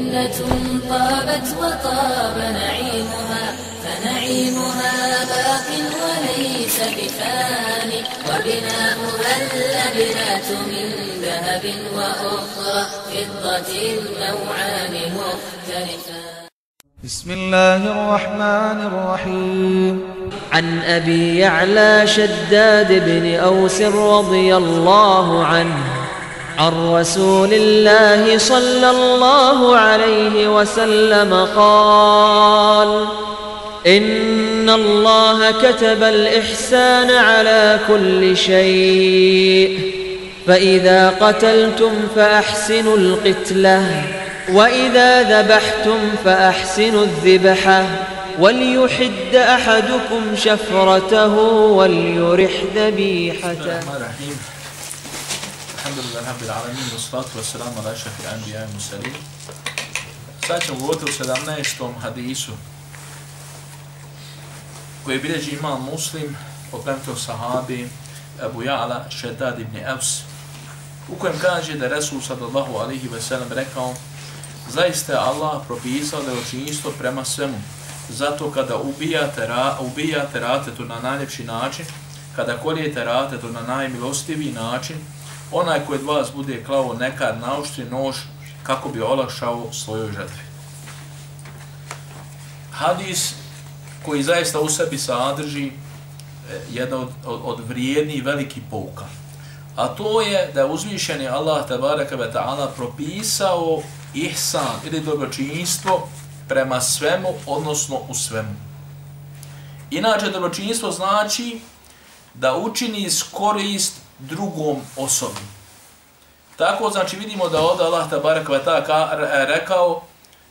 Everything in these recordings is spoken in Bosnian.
جنة طابت وطاب نعيمها فنعيمها باق وليس بفاني. وبناؤها اللبنات من ذهب وأخرى فضة النوعان مختلفان بسم الله الرحمن الرحيم. عن أبي يعلى شداد بن أوس رضي الله عنه. عن رسول الله صلى الله عليه وسلم قال إن الله كتب الإحسان على كل شيء فإذا قتلتم فأحسنوا القتلة وإذا ذبحتم فأحسنوا الذبحة وليحد أحدكم شفرته وليرح ذبيحته. alhamdulillah, Rabbil alamin, uslatu wassalamu ala šehi anbiya i musalim. Sad ćemo govoriti u 17. hadisu koji bilježi imam muslim, opremtov sahabi, Abu Ja'la, Šedad ibn Evs, u kojem kaže da Resul sallallahu alihi wasalam rekao Zaista je Allah propisao da je prema svemu. Zato kada ubijate, ra, ubijate ratetu na najljepši način, kada kolijete ratetu na najmilostiviji način, onaj koji od vas bude klavo nekad naušti nož kako bi olakšao svojoj žetvi. Hadis koji zaista u sebi sadrži e, jedna od, od, od vrijednih veliki pouka. A to je da je uzvišeni Allah tabaraka ve ta'ala propisao ihsan ili dobročinjstvo prema svemu, odnosno u svemu. Inače, dobročinjstvo znači da učini korist drugom osobi. Tako znači vidimo da ovdje Allah tabaraka ve rekao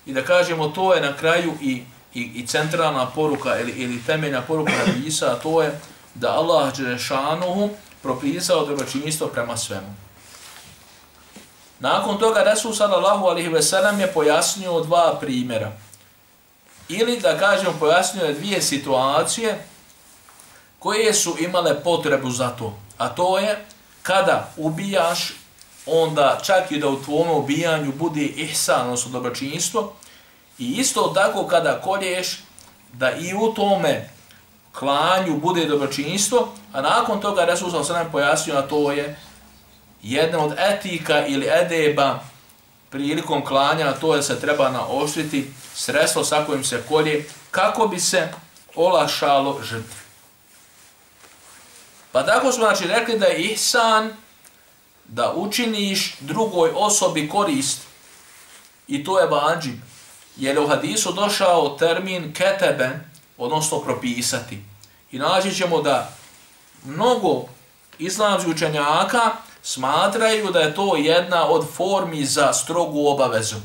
i da kažemo to je na kraju i i, i centralna poruka ili, ili temeljna poruka Hadisa, to je da Allah Đerešanuhu propisao dobročinjstvo prema svemu. Nakon toga Resul sallallahu alaihi ve sellem je pojasnio dva primjera. Ili da kažemo pojasnio je dvije situacije koje su imale potrebu za to. A to je kada ubijaš, onda čak i da u tvojom ubijanju bude ihsan, odnosno dobročinjstvo, I isto tako kada kolješ, da i u tome klanju bude dobročinjstvo, a nakon toga Resul sam nam pojasnio, a to je jedna od etika ili edeba prilikom klanja, a to je se treba naoštriti sredstvo sa kojim se kolje, kako bi se olašalo žrtvi. Pa tako smo znači rekli da je ihsan da učiniš drugoj osobi korist i to je vađib jer u hadisu došao termin ketebe, odnosno propisati. I naći ćemo da mnogo islamskih učenjaka smatraju da je to jedna od formi za strogu obavezu.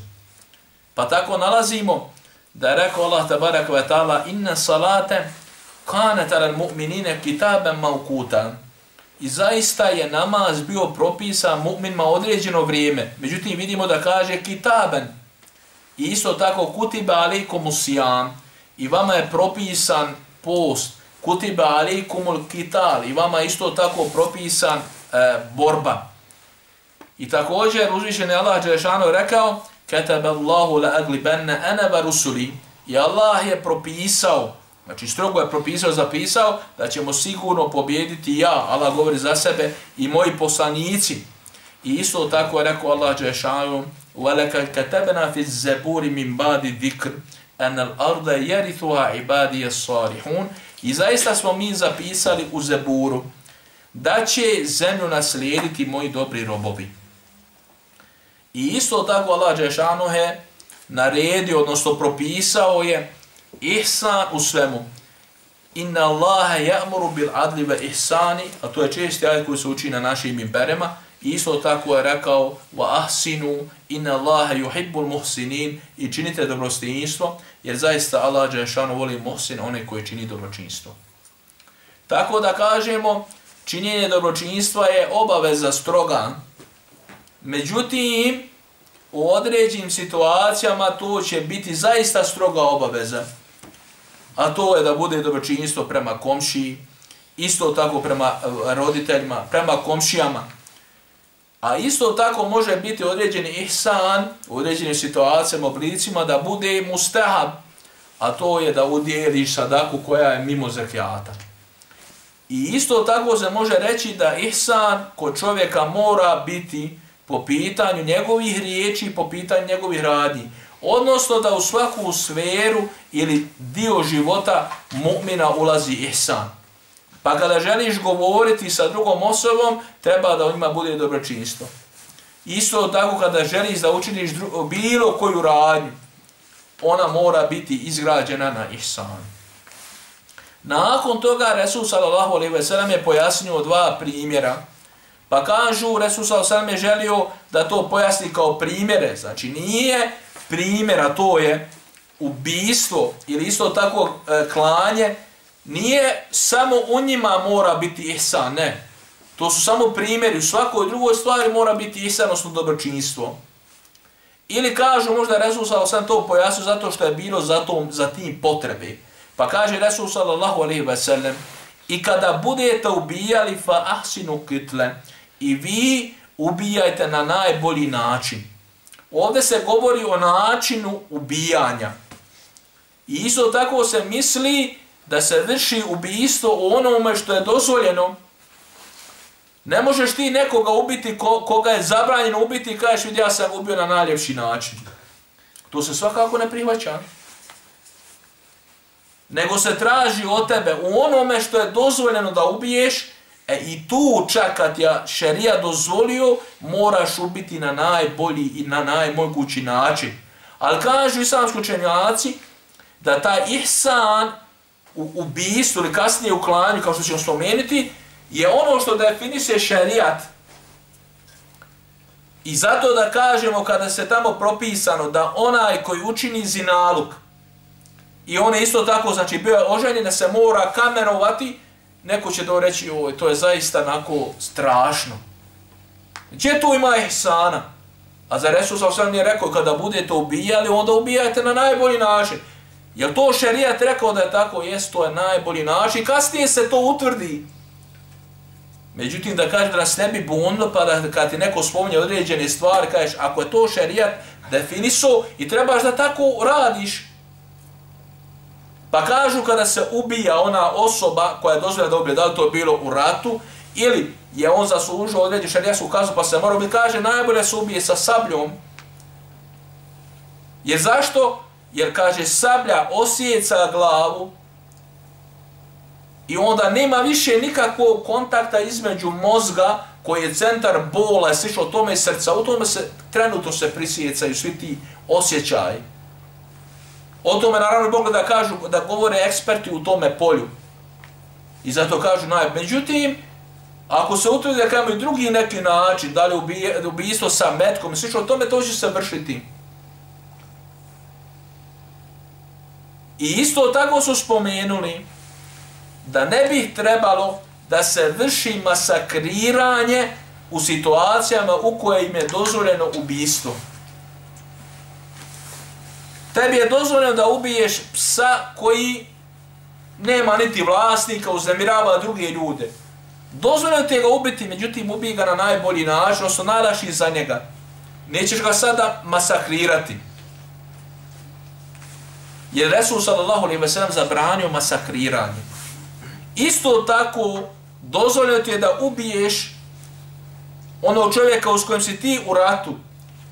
Pa tako nalazimo da je rekao Allah tabarak wa ta'ala inna salate kanet ala mu'minine kitaben maukutan. I zaista je namaz bio propisan mu'minima određeno vrijeme. Međutim, vidimo da kaže kitaben, I isto tako kutiba alikum usijam i vama je propisan post. Kutiba alikumul kital i vama isto tako propisan e, borba. I također uzvišen je Allah Đelešanu rekao Ketebe Allahu la aglibenne eneba rusuli i Allah je propisao Znači strogo je propisao, zapisao da ćemo sigurno pobjediti ja, Allah govori za sebe, i moji poslanici. I isto tako je rekao Allah Đešanu, وَلَكَ كَتَبْنَا فِي الزَّبُورِ مِنْ بَعْدِ ذِكْرِ أَنَ الْأَرْضَ يَرِثُهَا عِبَادِيَ الصَّالِحُونَ I zaista smo mi zapisali u Zeburu da će zemlju naslijediti moji dobri robovi. I isto tako Allah Đešanu je naredio, odnosno propisao je ihsan u svemu. Inna Allahe ja'muru bil adli ve ihsani, a to je česti ajed koji se uči na našim imperima, isto tako je rekao wa ahsinu inna Allahe yuhibbul muhsinin i činite dobrostinjstvo jer zaista Allah dželle voli muhsin one koji čini dobročinstvo. Tako da kažemo činjenje dobročinstva je obaveza stroga. Međutim u određenim situacijama to će biti zaista stroga obaveza. A to je da bude dobročinstvo prema komšiji, isto tako prema eh, roditeljima, prema komšijama, A isto tako može biti određeni ihsan u određenim situacijama, oblicima, da bude mustahab, a to je da udjeliš sadaku koja je mimo zekijata. I isto tako se može reći da ihsan kod čovjeka mora biti po pitanju njegovih riječi, po pitanju njegovih radnji. Odnosno da u svaku sferu ili dio života mu'mina ulazi ihsan. Pa kada želiš govoriti sa drugom osobom, treba da njima bude dobročinstvo. Isto tako kada želiš da učiniš bilo koju radnju, ona mora biti izgrađena na ihsan. Nakon toga Resul sallallahu alejhi ve sellem je pojasnio dva primjera. Pa kažu Resul sallallahu alejhi ve sellem je želio da to pojasni kao primjere, znači nije primjera to je ubistvo ili isto tako e, klanje, nije samo u njima mora biti ihsan, ne. To su samo primjeri, u svakoj drugoj stvari mora biti ihsan, odnosno dobročinstvo. Ili kažu možda Resul sallallahu alejhi ve sellem to pojasnio zato što je bilo za, tom, za tim potrebe. Pa kaže Resul sallallahu alaihi ve sellem, i kada budete ubijali fa ahsinu kitle i vi ubijajte na najbolji način. Ovdje se govori o načinu ubijanja. I isto tako se misli da se vrši ubijstvo o onome što je dozvoljeno. Ne možeš ti nekoga ubiti ko, koga je zabranjeno ubiti i kažeš vidi ja sam ubio na najljepši način. To se svakako ne prihvaća nego se traži od tebe u onome što je dozvoljeno da ubiješ, e i tu čak kad ja šerija dozvolio, moraš ubiti na najbolji i na najmogući način. Ali kažu islamski učenjaci da taj ihsan u ubijstvu ili kasnije u klanju, kao što ćemo spomenuti, je ono što definiše šerijat. I zato da kažemo kada se tamo propisano da onaj koji učini zinaluk, I on je isto tako, znači, bio oženjen da se mora kamerovati, neko će to reći, oj, to je zaista onako strašno. Gdje tu ima ihsana? A za Resul sam sam nije rekao, kada budete ubijali, onda ubijajte na najbolji način. Jel to šerijat rekao da je tako? Jes, to je najbolji način. Kasnije se to utvrdi. Međutim, da kaže da nas ne bi bunilo, pa da kad ti neko spominje određene stvari, kažeš, ako je to šerijat definiso i trebaš da tako radiš, Pa kažu kada se ubija ona osoba koja je dozvoljena da ubije, da li to bilo u ratu, ili je on zaslužio određenu šarijasku kaznu, pa se mora ubiti, kaže najbolje se ubije sa sabljom. Jer zašto? Jer kaže sablja osjeca glavu i onda nema više nikakvog kontakta između mozga koji je centar bola, je slično tome srca, u tome se trenutno se prisjecaju svi ti osjećaji. O tome naravno Bog da kažu, da govore eksperti u tome polju. I zato kažu naj. Međutim, ako se utvrdi da kažemo i drugi neki način, da li ubije, ubijstvo sa metkom i slično, o tome to će se vršiti. I isto tako su spomenuli da ne bi trebalo da se vrši masakriranje u situacijama u koje im je dozvoljeno ubijstvo. Tebi je dozvoljeno da ubiješ psa koji nema niti vlasnika, uznemirava druge ljude. Dozvoljeno te ga ubiti, međutim ubij ga na najbolji način, odnosno najlaši za njega. Nećeš ga sada masakrirati. Jer Resul sallallahu alaihi ve sellem zabranio masakriranje. Isto tako dozvoljeno ti je da ubiješ onog čovjeka s kojim si ti u ratu,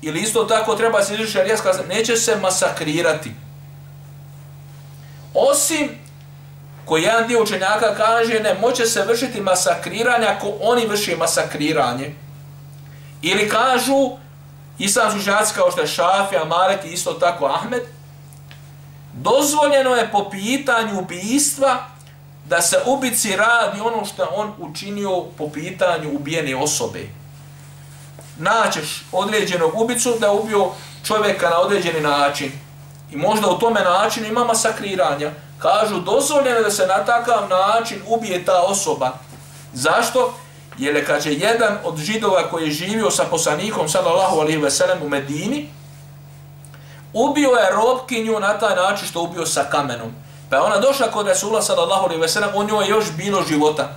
ili isto tako treba se izvršiti šarijaska neće se masakrirati. Osim koji jedan dio učenjaka kaže ne, moće se vršiti masakriranje ako oni vrši masakriranje. Ili kažu, islamski učenjaci kao što je Šafija, Marek i isto tako Ahmed, dozvoljeno je po pitanju ubijstva da se ubici radi ono što on učinio po pitanju ubijene osobe naćeš određenog ubicu da je ubio čovjeka na određeni način. I možda u tome načinu ima masakriranja. Kažu, dozvoljeno da se na takav način ubije ta osoba. Zašto? Jer je, kaže, jedan od židova koji je živio sa poslanikom, sallallahu alaihi ve sellem, u Medini, ubio je robkinju na taj način što ubio sa kamenom. Pa ona došla kod Resula, sallallahu alaihi ve sellem, u njoj je još bilo života.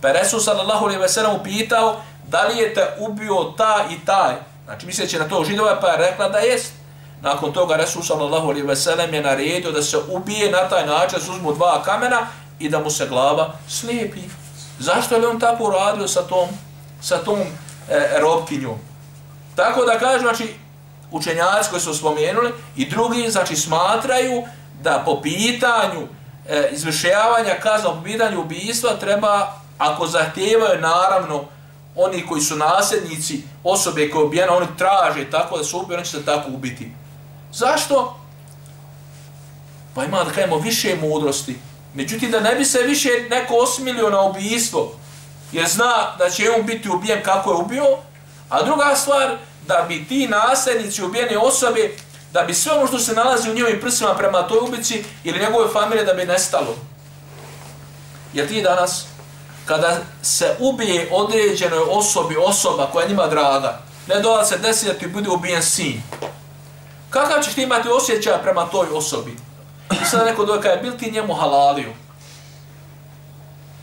Pa Resul, sallallahu alaihi ve sellem, upitao, da li je te ubio ta i taj, znači misleći na to židova, pa je rekla da jest. Nakon toga Resul sallallahu alaihi ve sellem je naredio da se ubije na taj način, da se uzmu dva kamena i da mu se glava slijepi. Zašto je on tako uradio sa tom, sa tom e, robkinjom? Tako da kažu, znači, učenjaci koji su spomenuli i drugi, znači, smatraju da po pitanju e, izvršavanja kazna, po pitanju ubijstva treba, ako zahtijevaju, naravno, oni koji su nasljednici osobe koje ubijena, oni traže tako da su ubijeni, oni će se tako ubiti. Zašto? Pa ima da kajemo više mudrosti. Međutim, da ne bi se više neko osmilio na ubijstvo, jer zna da će on biti ubijen kako je ubio, a druga stvar, da bi ti nasljednici ubijene osobe, da bi sve ono što se nalazi u njihovim prsima prema toj ubici ili njegove familije da bi nestalo. Jer ti danas, kada se ubije određenoj osobi, osoba koja njima draga, ne dola se desi da ti bude ubijen sin. Kakav ćeš ti imati osjećaj prema toj osobi? I sada neko dođe, kada je bil ti njemu halalio?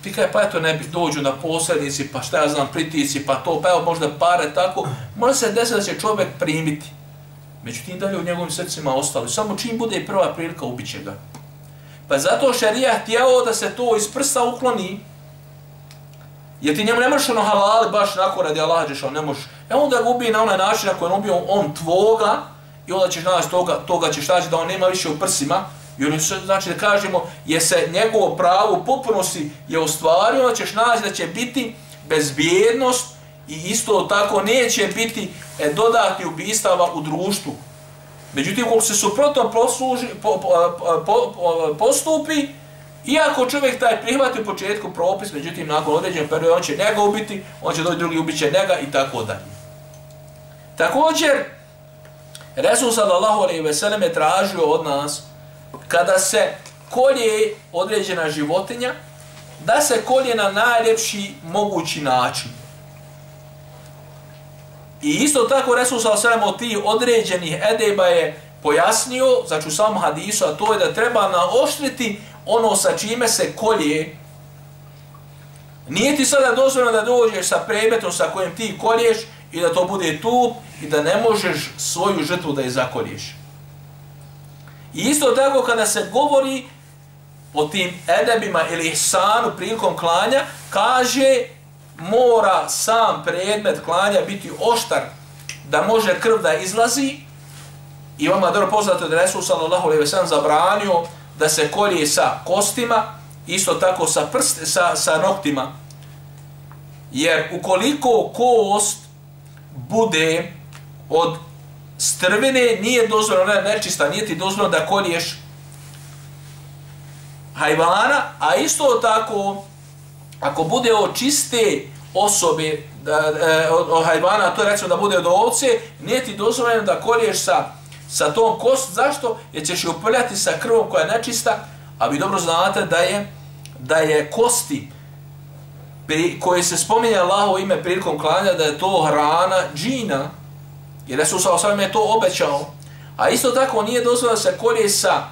Ti kaj, pa eto ne bi dođu na posrednici, pa šta ja znam, pritici, pa to, pa evo možda pare, tako, može se desiti da će čovjek primiti. Međutim, dalje u njegovim srcima ostali. Samo čim bude prva prilika, ubiće ga. Pa zato šarija htjeo da se to iz prsta ukloni, jer ti njemu ne možeš ono halali baš nakon radi Allah, on ne možeš. E onda ga ubije na onaj način na koji on ubio on tvoga, i onda ćeš naći toga, toga ćeš naći da on nema više u prsima, i on se, znači da kažemo, je se njegovo pravo u potpunosti je ostvario, onda ćeš naći da će biti bezbjednost i isto tako neće biti e, dodatni ubistava u društvu. Međutim, kako se suprotno posluži, po, po, po, po, postupi, iako čovjek taj prihvati u početku propis, međutim, nakon određenog perioda, on će njega ubiti, on će doći drugi ubit će njega i tako dalje. Također, Resul sallallahu alaihi ve sellem je tražio od nas, kada se kolje određena životinja, da se kolje na najljepši mogući način. I isto tako Resul sallallahu alaihi od tih određenih edeba je pojasnio, znači u samom hadisu, a to je da treba naoštriti ono sa čime se kolje. Nije ti sada dozvoljeno da dođeš sa predmetom sa kojim ti kolješ i da to bude tu i da ne možeš svoju žrtvu da je zakolješ. I isto tako kada se govori o tim edebima ili ihsanu prilikom klanja, kaže mora sam predmet klanja biti oštar da može krv da izlazi i vama dobro poznato da Resul sallallahu alaihi sellem zabranio da se kolje sa kostima, isto tako sa, prst, sa, sa noktima. Jer ukoliko kost bude od strvine, nije dozvoljeno, ne, nečista, nije ti dozvoljeno da kolješ hajvana, a isto tako, ako bude od čiste osobe, da, e, od, od hajvana, to je recimo da bude od ovce, nije ti dozvoljeno da kolješ sa, sa tom kost, zašto? Jer ćeš je uprljati sa krvom koja je nečista, a vi dobro znate da je, da je kosti, pri, koje se spominje Allahovo ime prilikom klanja, da je to hrana džina, jer Resul sa osvijem je to obećao, a isto tako nije dozvoljeno se kolje sa,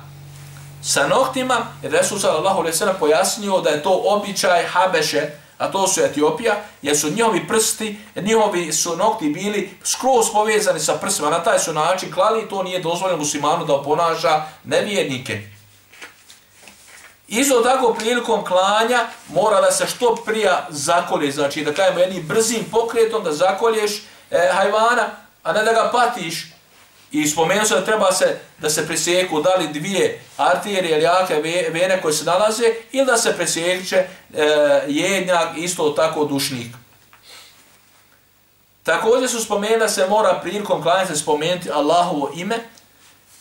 sa noktima, jer Resul sa Allahovo pojasnio da je to običaj Habeše, a to su Etiopija, jer su njihovi prsti, njihovi su nokti bili skroz povezani sa prstima, na taj su način klali, to nije dozvoljeno muslimanu da oponaža nevjernike. Isto tako prilikom klanja mora da se što prija zakolje, znači da kajemo jednim brzim pokretom da zakolješ e, hajvana, a ne da ga patiš. I spomenuo se da treba se da se presjeku da li dvije arterije ili jake vene koje se nalaze ili da se presjeće e, jednjak, isto tako dušnik. Također su spomenuli da se mora prilikom klanja spomenuti Allahovo ime,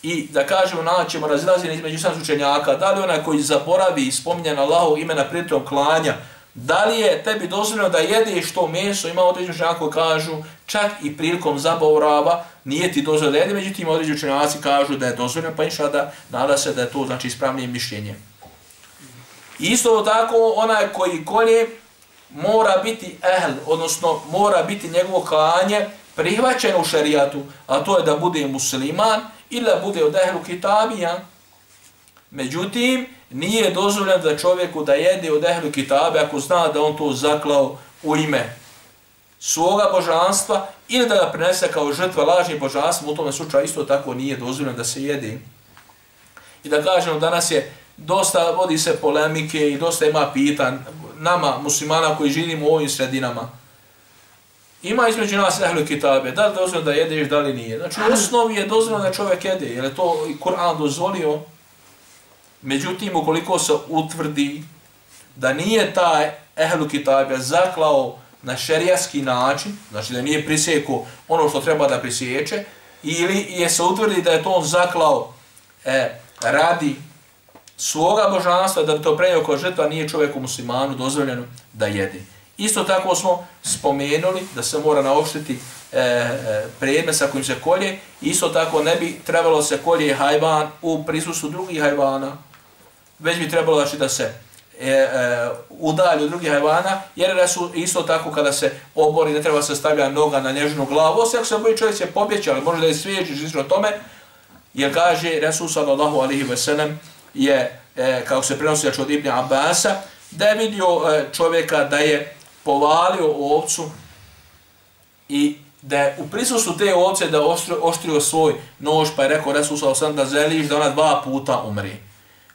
I da kažemo, naćemo razilazine između sam učenjaka, da li onaj koji zaboravi i spominje na Allahovo ime na prilikom klanja, da li je tebi dozvoljeno da jedeš to meso, ima određenu učenjaka koji kažu, čak i prilikom zaborava, nije ti dozvoljeno da jede, međutim određeni učenjaci kažu da je dozvoljeno, pa inša da nada se da je to znači ispravnije mišljenje. Isto tako, onaj koji kolje mora biti ehl, odnosno mora biti njegovo klanje prihvaćeno u šarijatu, a to je da bude musliman, ili da bude od ehlu kitabija. Međutim, nije dozvoljeno da čovjeku da jede od ehlu kitabe ako zna da on to zaklao u ime svoga božanstva ili da ga prenese kao žrtva lažnih božanstva, u tome slučaju isto tako nije dozvoljeno da se jede. I da kažemo, danas je dosta, vodi se polemike i dosta ima pitan nama, muslimana koji živimo u ovim sredinama. Ima između nas ehlu kitabe, da li dozvoljeno da jedeš, da li nije. Znači, u osnovi je dozvoljeno da čovjek jede, jer je to i Kur'an dozvolio. Međutim, ukoliko se utvrdi da nije taj ehlu kitabe zaklao na šerijaski način, znači da nije prisjeko ono što treba da prisjeće, ili je se utvrdi da je to on zaklao e, radi svoga božanstva, da bi to prenio kao žrtva, nije čovjeku muslimanu dozvoljeno da jede. Isto tako smo spomenuli da se mora naoštiti e, e, predmet sa kojim se kolje, isto tako ne bi trebalo se kolje hajvan u prisustu drugih hajvana, već bi trebalo znači, da se e, e, udalju drugih hajvana, jer su isto tako kada se obori, ne treba se stavlja noga na nježnu glavu, osim ako se boji čovjek će pobjeći, ali može da je svijeđi, žično tome, jer kaže Resul sallallahu alihi veselem je, e, kako se prenosi od Ibn Abasa, da je vidio e, čovjeka da je povalio ovcu i da je u prisustvu te ovce da oštrio, oštrio svoj nož, pa je rekao Resul sallallahu alihi da zeliš da ona dva puta umri.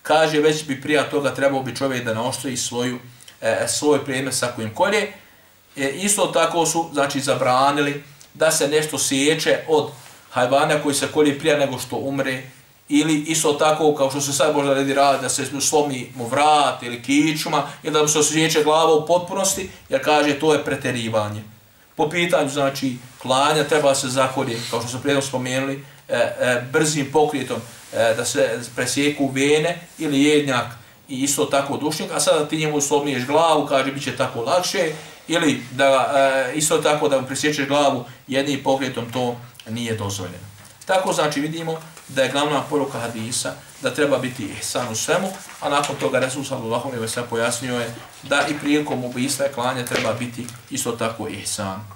Kaže, već bi prija toga trebao bi čovjek da naoštri svoju, e, svoj prijeme sa kojim kolje. E, isto tako su, znači, zabranili da se nešto sjeće od hajvana koji se kolje prija nego što umre, ili isto tako kao što se sad možda redi radi da se slomi mu vrat ili kičuma ili da mu se osjeća glava u potpunosti jer kaže to je preterivanje. Po pitanju znači klanja treba se zakolje kao što smo prijedno spomenuli e, e, brzim pokrijetom e, da se presjeku vene ili jednjak i isto tako dušnik a sada ti njemu slomiješ glavu kaže bit će tako lakše ili da e, isto tako da mu presjećeš glavu jednim pokrijetom to nije dozvoljeno. Tako znači vidimo da je glavna poruka hadisa da treba biti ihsan u svemu, a nakon toga Resul sallallahu alejhi ve sellem pojasnio je da i prilikom ubistva klanja treba biti isto tako ihsan.